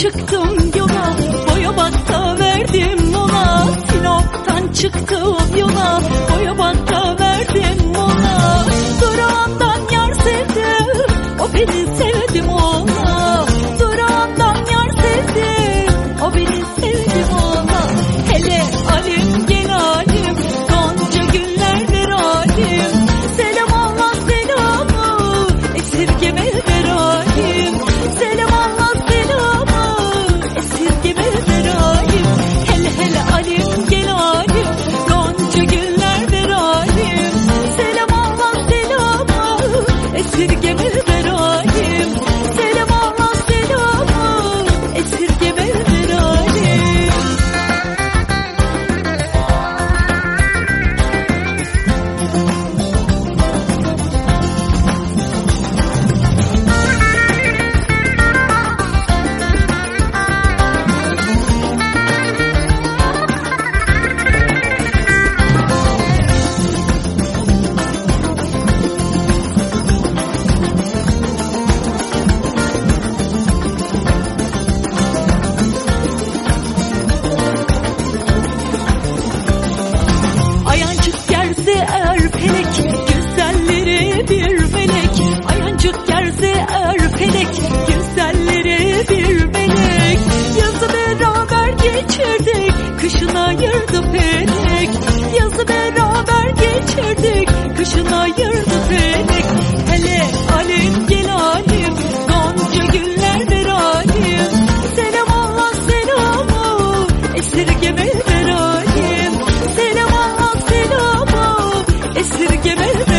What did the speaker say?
Çıktım yola Boya bakta verdim ona. Sinop'tan çıktım yola Boya bakta verdim ona. Durağından yar sevdim O beni sevdim ona. Durağından yar sevdim O beni sevdim ona. Hele alim gel alim Gonca güller ver alim. Selam Allah selamı Esirgeme ver alim. Selam ver